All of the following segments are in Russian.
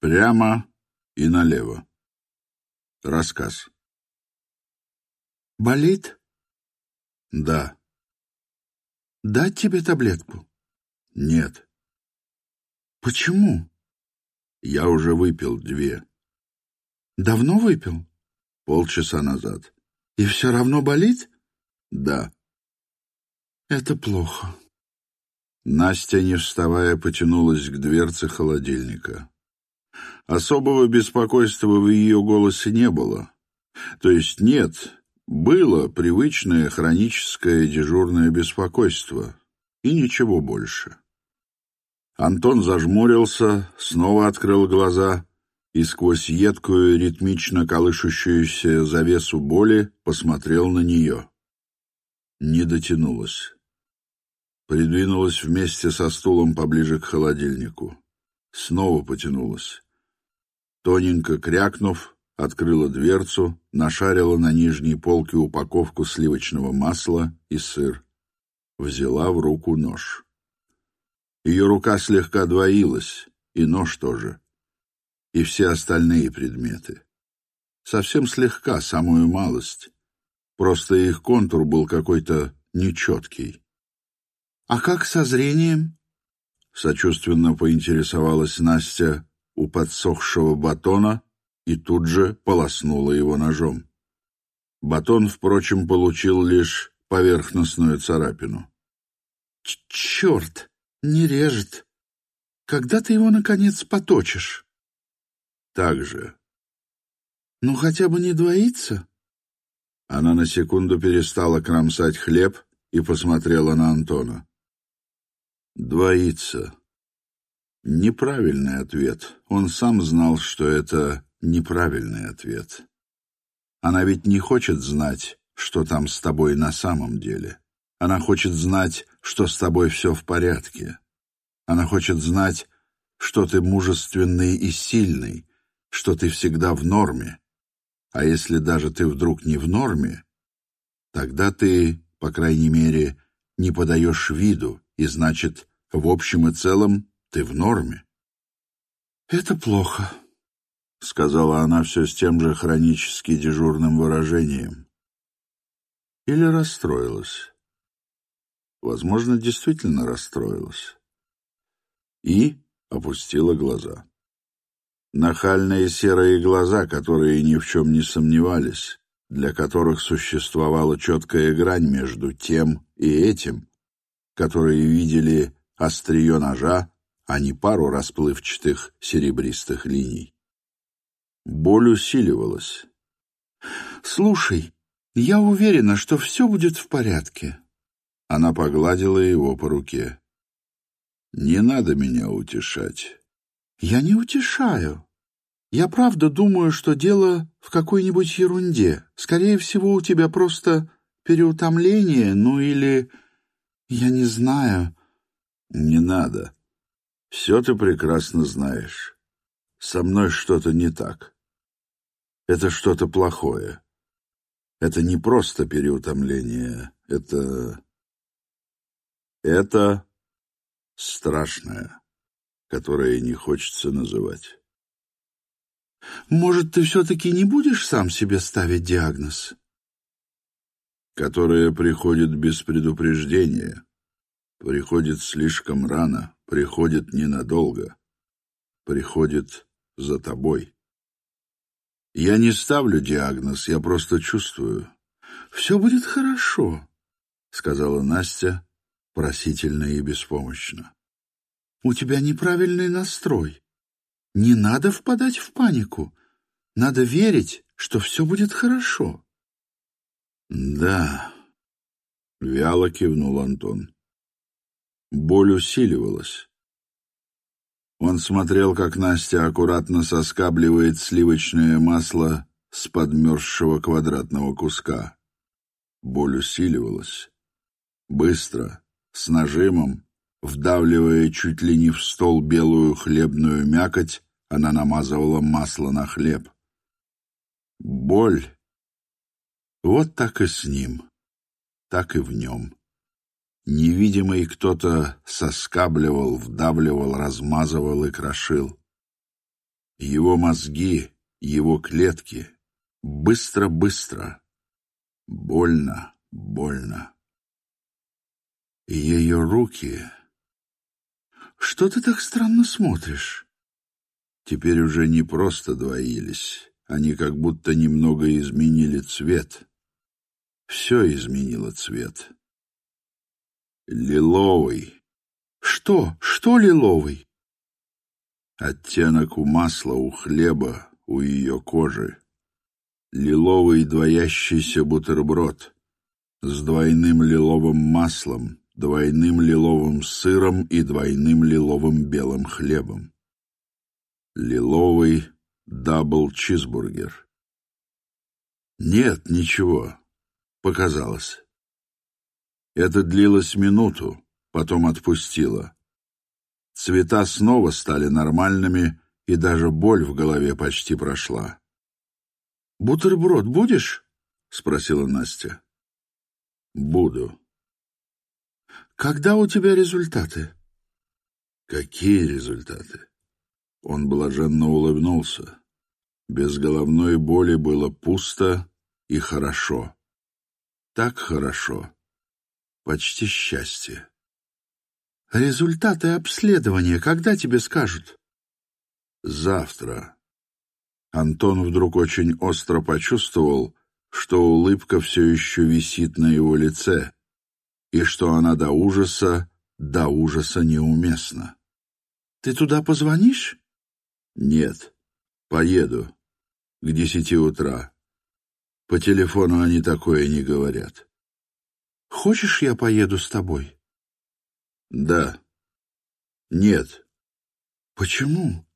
Прямо и налево. Рассказ. Болит? Да. Дать тебе таблетку? Нет. Почему? Я уже выпил две. Давно выпил? Полчаса назад. И все равно болит? Да. Это плохо. Настя, не вставая, потянулась к дверце холодильника. Особого беспокойства в ее голосе не было. То есть нет, было привычное хроническое дежурное беспокойство. И ничего больше. Антон зажмурился, снова открыл глаза и сквозь едкую, ритмично колышущуюся завесу боли посмотрел на нее. Не дотянулась. Придвинулась вместе со стулом поближе к холодильнику. Снова потянулась. Тоненько крякнув, открыла дверцу, нашарила на нижней полке упаковку сливочного масла и сыр. Взяла в руку нож. Ее рука слегка двоилась, и нож тоже, и все остальные предметы. Совсем слегка, самую малость. Просто их контур был какой-то нечеткий. «А как со зрением?» — сочувственно поинтересовалась Настя у подсохшего батона и тут же полоснула его ножом. Батон, впрочем, получил лишь поверхностную царапину. «Черт! Не режет! Когда ты его, наконец, поточишь?» «Так же». «Ну, хотя бы не двоится?» Она на секунду перестала кромсать хлеб и посмотрела на Антона. «Двоится». Неправильный ответ. Он сам знал, что это неправильный ответ. Она ведь не хочет знать, что там с тобой на самом деле. Она хочет знать, что с тобой все в порядке. Она хочет знать, что ты мужественный и сильный, что ты всегда в норме. А если даже ты вдруг не в норме, тогда ты, по крайней мере, не подаешь виду, и значит, в общем и целом, ты в норме. Это плохо, — сказала она все с тем же хронически дежурным выражением. Или расстроилась. Возможно, действительно расстроилась. И опустила глаза. Нахальные серые глаза, которые ни в чем не сомневались, для которых существовала четкая грань между тем и этим, которые видели острие ножа, а не пару расплывчатых серебристых линий. Боль усиливалась. «Слушай, я уверена, что все будет в порядке». Она погладила его по руке. «Не надо меня утешать». «Я не утешаю. Я правда думаю, что дело в какой-нибудь ерунде. Скорее всего, у тебя просто переутомление, ну или... Я не знаю». «Не надо. Все ты прекрасно знаешь. Со мной что-то не так». Это что-то плохое. Это не просто переутомление. Это... Это страшное, которое не хочется называть. Может, ты все-таки не будешь сам себе ставить диагноз? Которое приходит без предупреждения, приходит слишком рано, приходит ненадолго, приходит за тобой. Я не ставлю диагноз, я просто чувствую. Все будет хорошо, сказала Настя просительно и беспомощно. У тебя неправильный настрой. Не надо впадать в панику. Надо верить, что все будет хорошо. Да, вяло кивнул Антон. Боль усиливалась. Он смотрел, как Настя аккуратно соскабливает сливочное масло с подмерзшего квадратного куска. Боль усиливалась. Быстро, с нажимом, вдавливая чуть ли не в стол белую хлебную мякоть, она намазывала масло на хлеб. Боль. Вот так и с ним, так и в нем. Невидимый кто-то соскабливал, вдавливал, размазывал и крошил. Его мозги, его клетки. Быстро-быстро. Больно, больно. Ее руки... «Что ты так странно смотришь?» Теперь уже не просто двоились. Они как будто немного изменили цвет. Все изменило цвет. Лиловый. Что? Что лиловый? Оттенок у масла, у хлеба, у ее кожи. Лиловый двоящийся бутерброд с двойным лиловым маслом, двойным лиловым сыром и двойным лиловым белым хлебом. Лиловый дабл-чизбургер. Нет, ничего. Показалось. Это длилось минуту, потом отпустило. Цвета снова стали нормальными, и даже боль в голове почти прошла. «Бутерброд будешь?» — спросила Настя. «Буду». «Когда у тебя результаты?» «Какие результаты?» Он блаженно улыбнулся. Без головной боли было пусто и хорошо. Так хорошо. Почти счастье. «Результаты обследования когда тебе скажут?» «Завтра». Антон вдруг очень остро почувствовал, что улыбка все еще висит на его лице, и что она до ужаса, до ужаса неуместна. «Ты туда позвонишь?» «Нет, поеду. К десяти утра. По телефону они такое не говорят». «Хочешь, я поеду с тобой?» «Да». «Нет». «Почему?»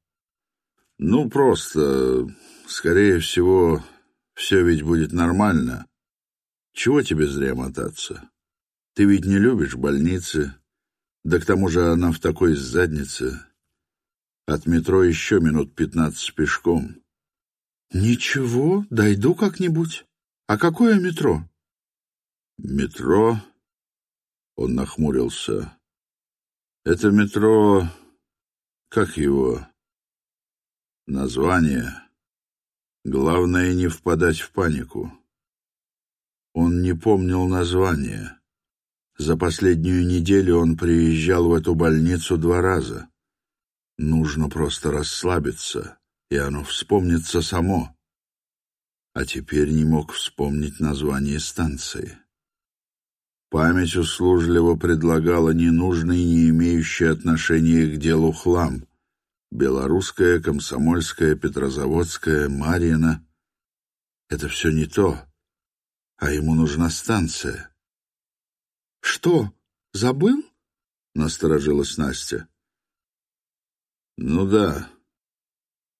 «Ну, просто, скорее всего, все ведь будет нормально. Чего тебе зря мотаться? Ты ведь не любишь больницы, да к тому же она в такой заднице. От метро еще минут пятнадцать пешком. Ничего, дойду как-нибудь. А какое метро? Метро? Он нахмурился. Это метро... Как его? Название. Главное не впадать в панику. Он не помнил название. За последнюю неделю он приезжал в эту больницу два раза. Нужно просто расслабиться, и оно вспомнится само. А теперь не мог вспомнить название станции. Память услужливо предлагала ненужный, не имеющий отношения к делу хлам. Белорусская, Комсомольская, Петрозаводская, Марьина. Это все не то, а ему нужна станция. «Что, забыл?» — насторожилась Настя. Ну да,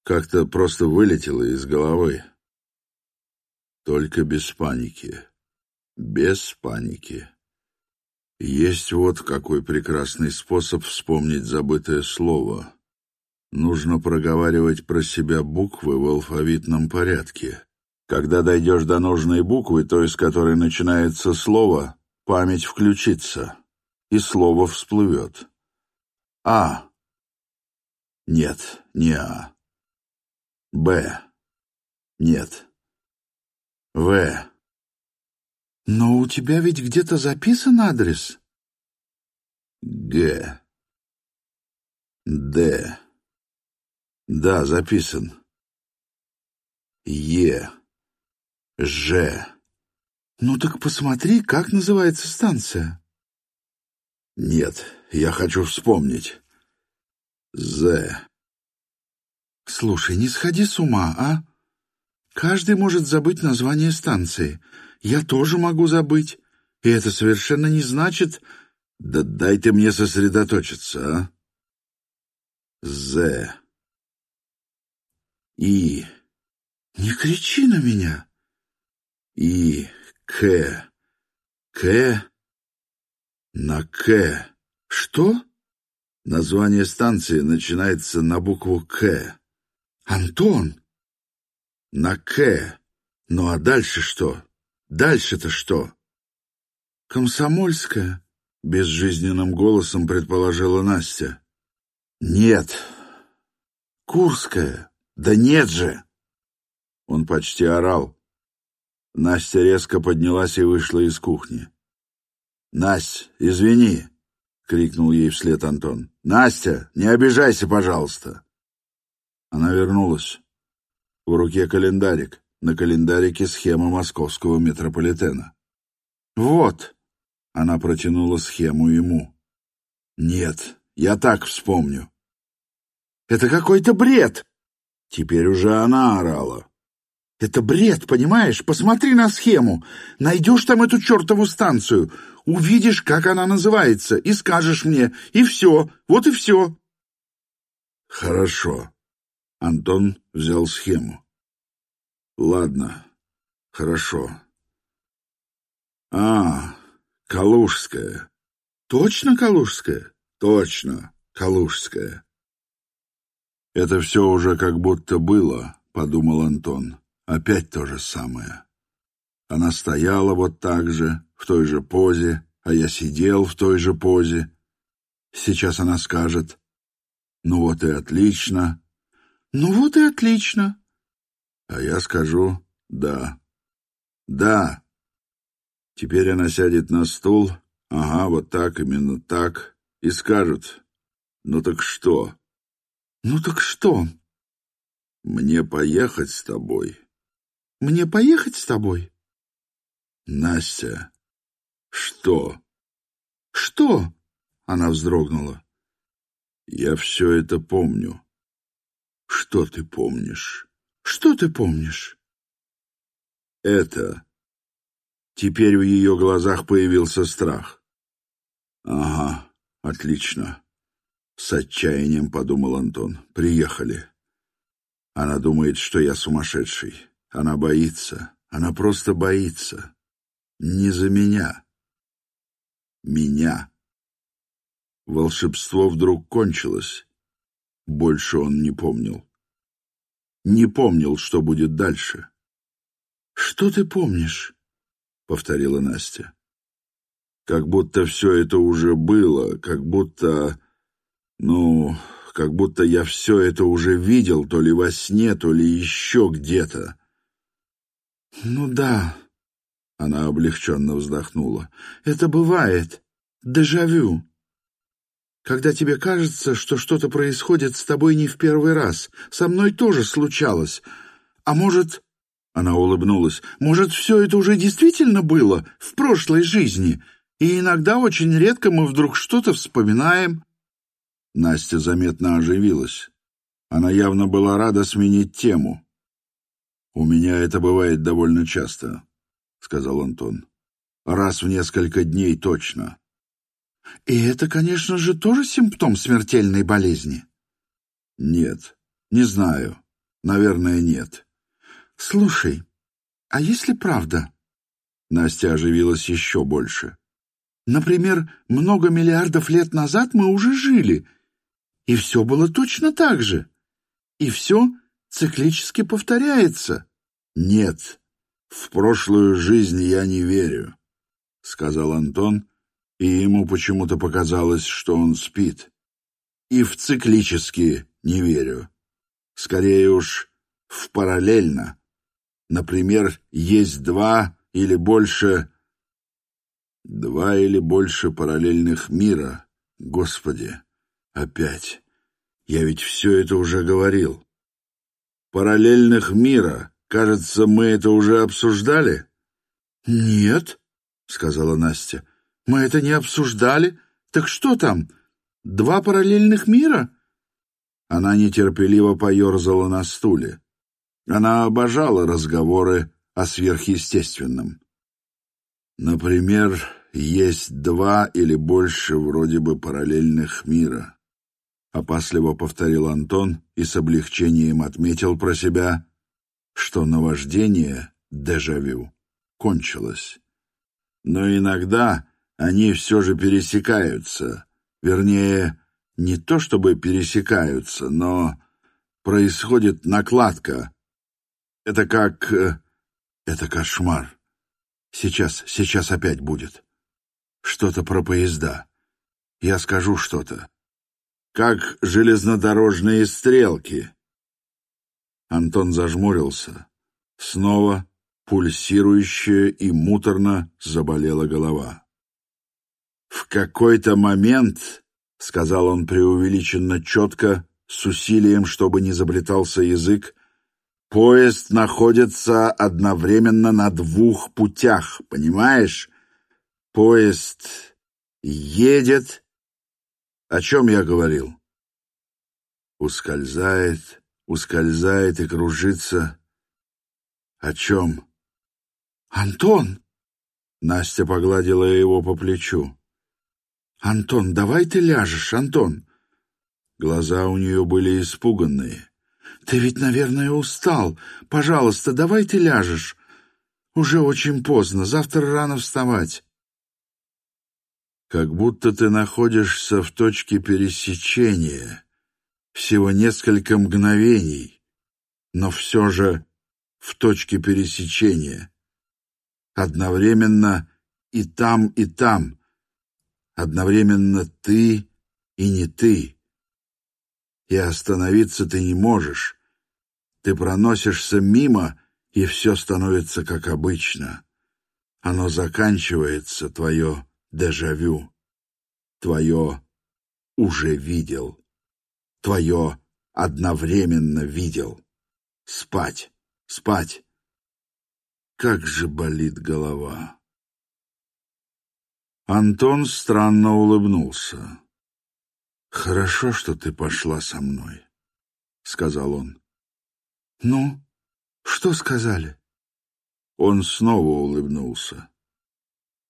как-то просто вылетело из головы. Только без паники. Без паники. Есть вот какой прекрасный способ вспомнить забытое слово. Нужно проговаривать про себя буквы в алфавитном порядке. Когда дойдешь до нужной буквы, той, с которой начинается слово, память включится, и слово всплывет. А нет, не А. Б. Нет. В. Но у тебя ведь где-то записан адрес? Г. Д. Да, записан. Е. Ж. Ну так посмотри, как называется станция. Нет, я хочу вспомнить. З. Слушай, не сходи с ума, а? Каждый может забыть название станции. Я тоже могу забыть. И это совершенно не значит... Да дай ты мне сосредоточиться, а? З. И. Не кричи на меня. И. К. К. На К. Что? Название станции начинается на букву «К». «Антон!» «На «К». Ну а дальше что? Дальше-то что?» «Комсомольская», — безжизненным голосом предположила Настя. «Нет». «Курская». Да нет же!» Он почти орал. Настя резко поднялась и вышла из кухни. «Насть, извини!» — крикнул ей вслед Антон. «Настя, не обижайся, пожалуйста!» Она вернулась. В руке календарик. На календарике схема московского метрополитена. «Вот!» — она протянула схему ему. «Нет, я так вспомню». «Это какой-то бред!» Теперь уже она орала. «Это бред, понимаешь? Посмотри на схему. Найдешь там эту чертову станцию, увидишь, как она называется, и скажешь мне. И все. Вот и все». «Хорошо». Антон взял схему. «Ладно, хорошо». «А, Калужская». «Точно Калужская?» «Точно, Калужская». «Это все уже как будто было», — подумал Антон. «Опять то же самое». Она стояла вот так же, в той же позе, а я сидел в той же позе. Сейчас она скажет, «Ну вот и отлично». «Ну вот и отлично». А я скажу, «Да». «Да». Теперь она сядет на стул, ага, вот так, именно так, и скажет, «Ну так что?» «Ну так что?» «Мне поехать с тобой». «Мне поехать с тобой?» «Настя». «Что?» «Что?» — она вздрогнула. «Я все это помню». «Что ты помнишь?» «Что ты помнишь?» «Это...» Теперь в ее глазах появился страх. «Ага, отлично. С отчаянием подумал Антон. Приехали. Она думает, что я сумасшедший. Она боится. Она просто боится. Не за меня. Меня. Волшебство вдруг кончилось. Больше он не помнил. Не помнил, что будет дальше. «Что ты помнишь?» — повторила Настя. Как будто все это уже было, как будто ну, как будто я все это уже видел, то ли во сне, то ли еще где-то. Ну да, она облегченно вздохнула. Это бывает. Дежавю. Когда тебе кажется, что что-то происходит с тобой не в первый раз. Со мной тоже случалось. А может... Она улыбнулась. «Может, все это уже действительно было в прошлой жизни, и иногда очень редко мы вдруг что-то вспоминаем, Настя заметно оживилась. Она явно была рада сменить тему. «У меня это бывает довольно часто», — сказал Антон. «Раз в несколько дней точно». «И это, конечно же, тоже симптом смертельной болезни?» «Нет, не знаю. Наверное, нет». «Слушай, а если правда?» Настя оживилась еще больше. «Например, много миллиардов лет назад мы уже жили, и все было точно так же. И все циклически повторяется. Нет, в прошлую жизнь я не верю, сказал Антон, и ему почему-то показалось, что он спит. И в циклически не верю. Скорее уж в параллельно. Например, есть два или больше... Два или больше параллельных мира, Господи. Опять. Я ведь все это уже говорил. Параллельных мира. Кажется, мы это уже обсуждали. Нет, сказала Настя. Мы это не обсуждали. Так что там? Два параллельных мира? Она нетерпеливо поерзала на стуле. Она обожала разговоры о сверхъестественном. Например, есть два или больше вроде бы параллельных мира. — опасливо повторил Антон и с облегчением отметил про себя, что наваждение, дежавю, кончилось. Но иногда они все же пересекаются, вернее, не то чтобы пересекаются, но происходит накладка. Это как... Э, это кошмар. Сейчас, сейчас опять будет. Что-то про поезда. Я скажу что-то как железнодорожные стрелки. Антон зажмурился. Снова пульсирующая и муторно заболела голова. «В какой-то момент, — сказал он преувеличенно четко, с усилием, чтобы не заблетался язык, — поезд находится одновременно на двух путях, понимаешь? Поезд едет... О чем я говорил? Ускользает, ускользает и кружится. О чем? «Антон!» Настя погладила его по плечу. «Антон, давай ты ляжешь, Антон!» Глаза у нее были испуганные. «Ты ведь, наверное, устал. Пожалуйста, давай ты ляжешь. Уже очень поздно, завтра рано вставать». «Как будто ты находишься в точке пересечения. Всего несколько мгновений, но все же в точке пересечения. Одновременно и там, и там. Одновременно ты и не ты. И остановиться ты не можешь. Ты проносишься мимо, и все становится как обычно. Оно заканчивается, твое дежавю. Твое уже видел. Твое одновременно видел. Спать, спать. Как же болит голова. Антон странно улыбнулся. «Хорошо, что ты пошла со мной», — сказал он. «Ну, что сказали?» Он снова улыбнулся.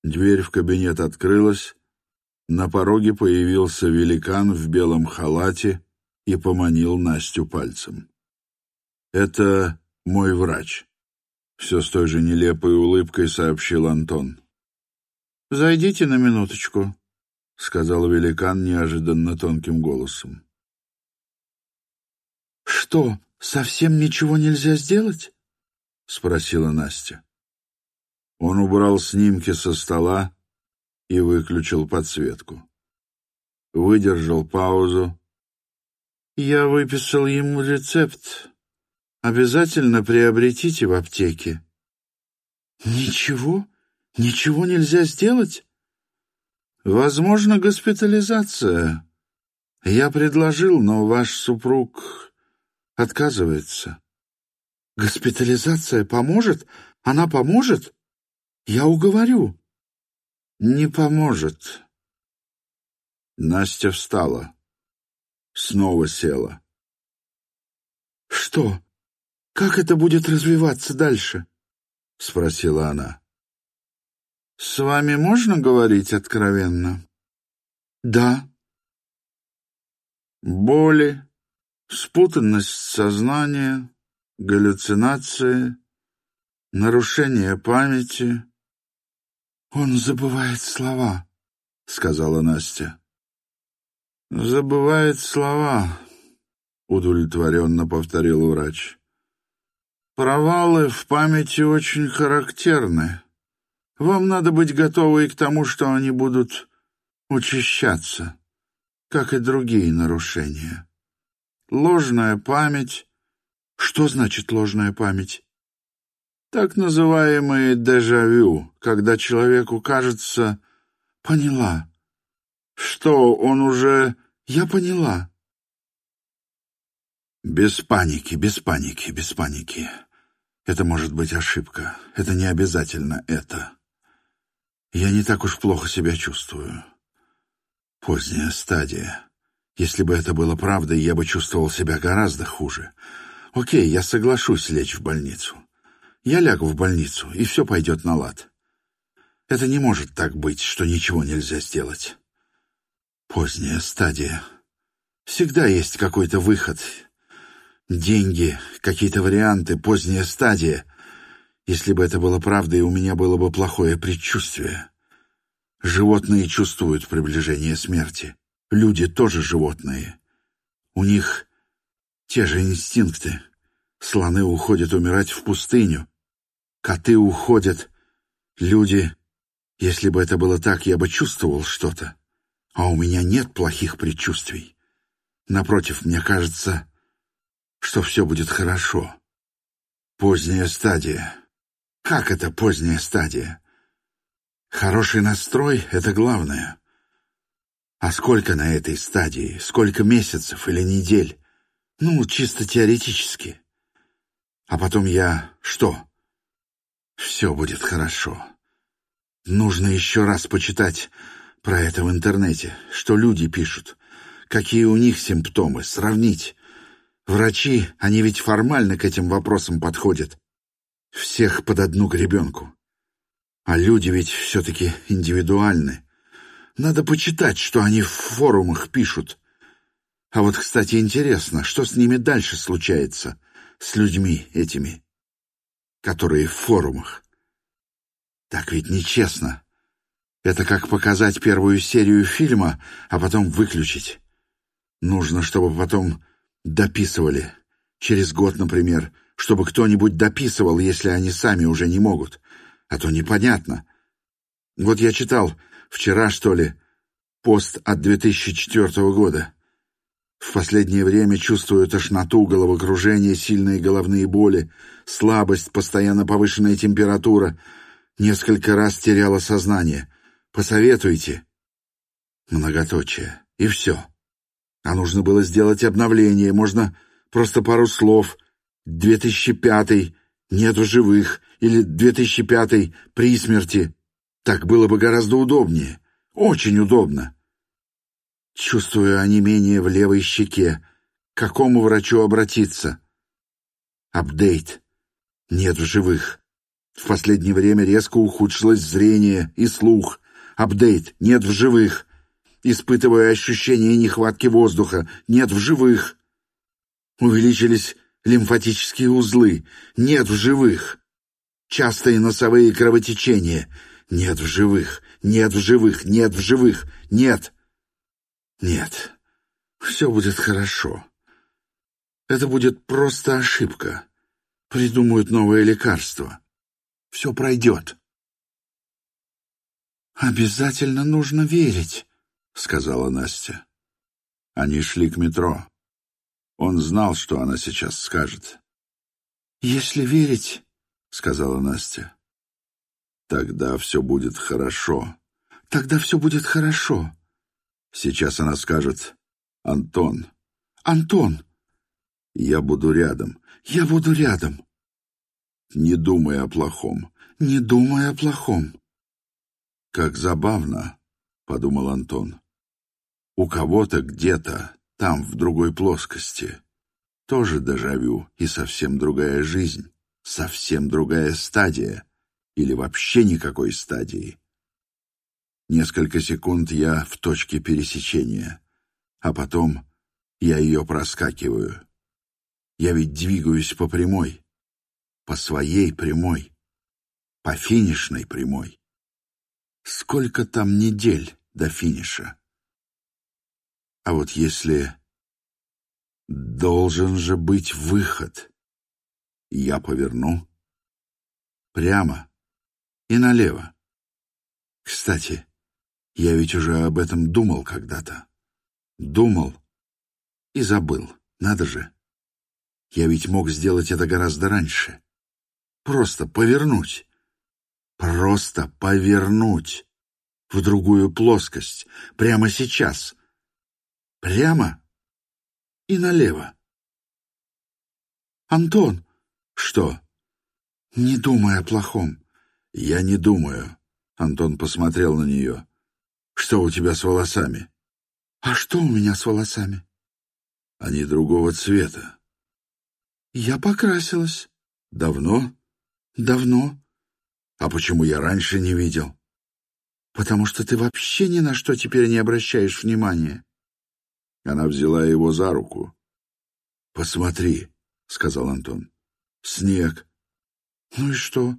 Дверь в кабинет открылась. На пороге появился великан в белом халате и поманил Настю пальцем. «Это мой врач», — все с той же нелепой улыбкой сообщил Антон. «Зайдите на минуточку», — сказал великан неожиданно тонким голосом. «Что, совсем ничего нельзя сделать?» — спросила Настя. Он убрал снимки со стола и выключил подсветку. Выдержал паузу. «Я выписал ему рецепт. Обязательно приобретите в аптеке». «Ничего? Ничего нельзя сделать?» «Возможно, госпитализация. Я предложил, но ваш супруг отказывается». «Госпитализация поможет? Она поможет? Я уговорю». «Не поможет». Настя встала. Снова села. «Что? Как это будет развиваться дальше?» — спросила она. «С вами можно говорить откровенно?» «Да». «Боли, спутанность сознания, галлюцинации, нарушение памяти». «Он забывает слова», — сказала Настя. «Забывает слова», — удовлетворенно повторил врач. «Провалы в памяти очень характерны. Вам надо быть готовы к тому, что они будут учащаться, как и другие нарушения. Ложная память... Что значит ложная память? Так называемые дежавю, когда человеку кажется... Поняла. Что, он уже... Я поняла. Без паники, без паники, без паники. Это может быть ошибка. Это не обязательно это. Я не так уж плохо себя чувствую. Поздняя стадия. Если бы это было правдой, я бы чувствовал себя гораздо хуже. Окей, я соглашусь лечь в больницу. Я лягу в больницу, и все пойдет на лад. Это не может так быть, что ничего нельзя сделать. Поздняя стадия. Всегда есть какой-то выход. Деньги, какие-то варианты, поздняя стадия. Если бы это было правдой, у меня было бы плохое предчувствие. Животные чувствуют приближение смерти. Люди тоже животные. У них те же инстинкты. Слоны уходят умирать в пустыню. Коты уходят. Люди... Если бы это было так, я бы чувствовал что-то. А у меня нет плохих предчувствий. Напротив, мне кажется, что все будет хорошо. Поздняя стадия. Как это поздняя стадия? Хороший настрой — это главное. А сколько на этой стадии? Сколько месяцев или недель? Ну, чисто теоретически. А потом я... Что? Все будет хорошо. Нужно еще раз почитать про это в интернете, что люди пишут, какие у них симптомы, сравнить. Врачи, они ведь формально к этим вопросам подходят. Всех под одну гребенку. А люди ведь все-таки индивидуальны. Надо почитать, что они в форумах пишут. А вот, кстати, интересно, что с ними дальше случается, с людьми этими, которые в форумах. Так ведь нечестно. Это как показать первую серию фильма, а потом выключить. Нужно, чтобы потом дописывали. Через год, например, чтобы кто-нибудь дописывал, если они сами уже не могут. А то непонятно. Вот я читал вчера, что ли, пост от 2004 года. В последнее время чувствую тошноту, головокружение, сильные головные боли, слабость, постоянно повышенная температура. Несколько раз теряла сознание. Посоветуйте. Многоточие. И все. А нужно было сделать обновление. Можно просто пару слов. 2005 нет в живых или 2005 при смерти. Так было бы гораздо удобнее. Очень удобно. Чувствую онемение в левой щеке. К какому врачу обратиться? Апдейт. Нет в живых. В последнее время резко ухудшилось зрение и слух. Апдейт. Нет в живых. Испытываю ощущение нехватки воздуха. Нет в живых. Увеличились лимфатические узлы. Нет в живых. Частые носовые кровотечения. Нет в живых. Нет в живых. Нет в живых. Нет. Нет. Все будет хорошо. Это будет просто ошибка. Придумают новое лекарство. Все пройдет. «Обязательно нужно верить», — сказала Настя. Они шли к метро. Он знал, что она сейчас скажет. «Если верить», — сказала Настя, — «тогда все будет хорошо». «Тогда все будет хорошо». Сейчас она скажет «Антон». «Антон». «Я буду рядом». «Я буду рядом». «Не думай о плохом». «Не думай о плохом». «Как забавно», — подумал Антон. «У кого-то где-то там, в другой плоскости. Тоже дежавю и совсем другая жизнь, совсем другая стадия или вообще никакой стадии. Несколько секунд я в точке пересечения, а потом я ее проскакиваю. Я ведь двигаюсь по прямой, по своей прямой, по финишной прямой. Сколько там недель до финиша? А вот если... Должен же быть выход. Я поверну. Прямо и налево. Кстати, я ведь уже об этом думал когда-то. Думал и забыл. Надо же. Я ведь мог сделать это гораздо раньше. Просто повернуть. Просто повернуть. В другую плоскость. Прямо сейчас. Прямо и налево. «Антон!» «Что?» «Не думай о плохом». «Я не думаю». Антон посмотрел на нее. «Что у тебя с волосами?» «А что у меня с волосами?» «Они другого цвета». «Я покрасилась». «Давно?» «Давно». «А почему я раньше не видел?» «Потому что ты вообще ни на что теперь не обращаешь внимания». Она взяла его за руку. «Посмотри», — сказал Антон. «Снег». «Ну и что?»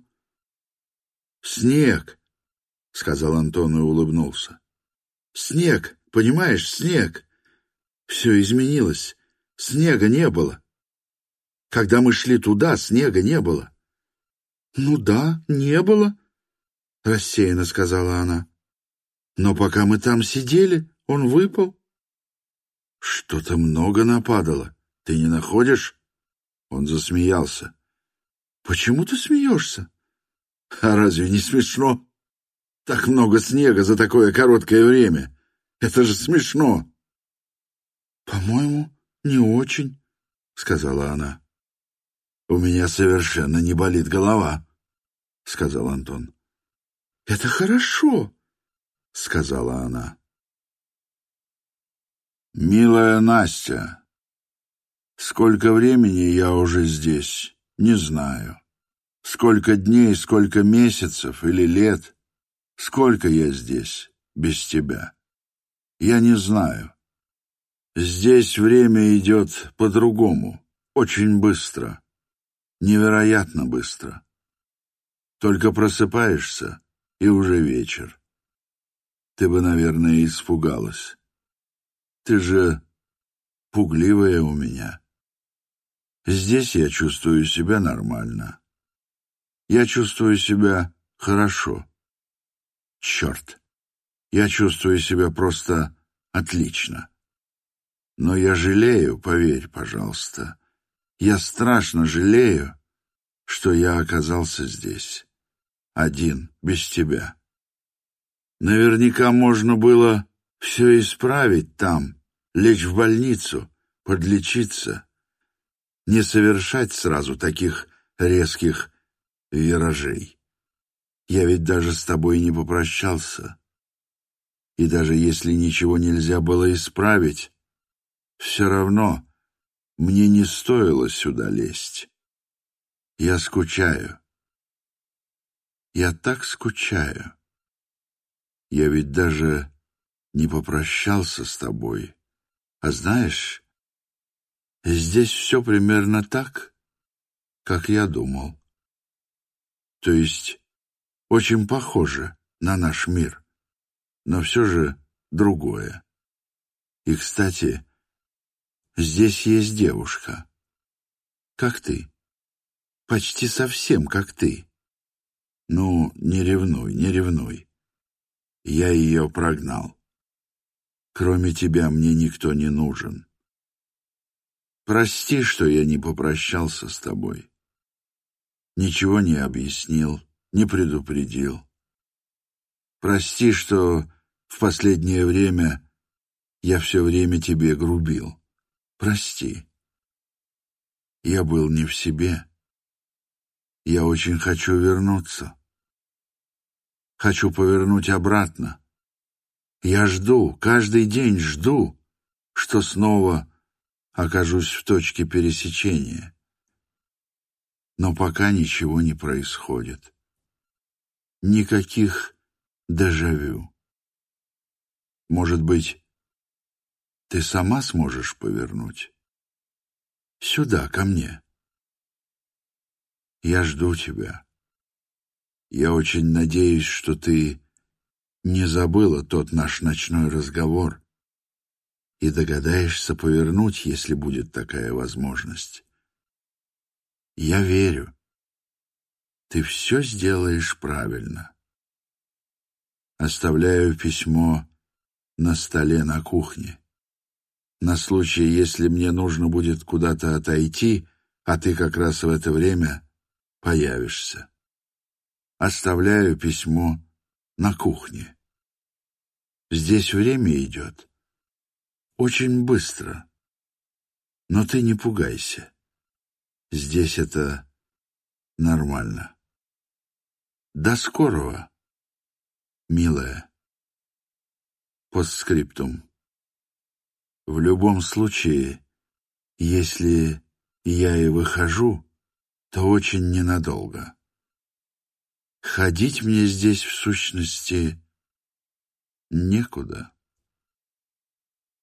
«Снег», — сказал Антон и улыбнулся. «Снег, понимаешь, снег. Все изменилось. Снега не было. Когда мы шли туда, снега не было». «Ну да, не было», — рассеянно сказала она. «Но пока мы там сидели, он выпал». «Что-то много нападало. Ты не находишь?» Он засмеялся. Почему ты смеешься? А разве не смешно? Так много снега за такое короткое время. Это же смешно. По-моему, не очень, сказала она. У меня совершенно не болит голова, сказал Антон. Это хорошо, сказала она. Милая Настя, сколько времени я уже здесь, не знаю. Сколько дней, сколько месяцев или лет, сколько я здесь без тебя. Я не знаю. Здесь время идет по-другому, очень быстро, невероятно быстро. Только просыпаешься, и уже вечер. Ты бы, наверное, испугалась. Ты же пугливая у меня. Здесь я чувствую себя нормально. Я чувствую себя хорошо. Черт, я чувствую себя просто отлично. Но я жалею, поверь, пожалуйста. Я страшно жалею, что я оказался здесь. Один, без тебя. Наверняка можно было все исправить там, лечь в больницу, подлечиться, не совершать сразу таких резких виражей. Я ведь даже с тобой не попрощался. И даже если ничего нельзя было исправить, все равно мне не стоило сюда лезть. Я скучаю. Я так скучаю. Я ведь даже не попрощался с тобой. А знаешь, здесь все примерно так, как я думал. То есть очень похоже на наш мир, но все же другое. И, кстати, здесь есть девушка. Как ты. Почти совсем как ты. Ну, не ревнуй, не ревнуй. Я ее прогнал. Кроме тебя мне никто не нужен. Прости, что я не попрощался с тобой. Ничего не объяснил, не предупредил. Прости, что в последнее время я все время тебе грубил. Прости. Я был не в себе. Я очень хочу вернуться. Хочу повернуть обратно. Я жду, каждый день жду, что снова окажусь в точке пересечения. Но пока ничего не происходит. Никаких дежавю. Может быть, ты сама сможешь повернуть? Сюда, ко мне. Я жду тебя. Я очень надеюсь, что ты не забыла тот наш ночной разговор и догадаешься повернуть, если будет такая возможность. Я верю. Ты все сделаешь правильно. Оставляю письмо на столе на кухне. На случай, если мне нужно будет куда-то отойти, а ты как раз в это время появишься. Оставляю письмо на кухне. Здесь время идет очень быстро. Но ты не пугайся. Здесь это нормально. До скорого, милая. Постскриптум. В любом случае, если я и выхожу, то очень ненадолго. Ходить мне здесь, в сущности, некуда.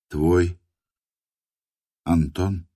Твой Антон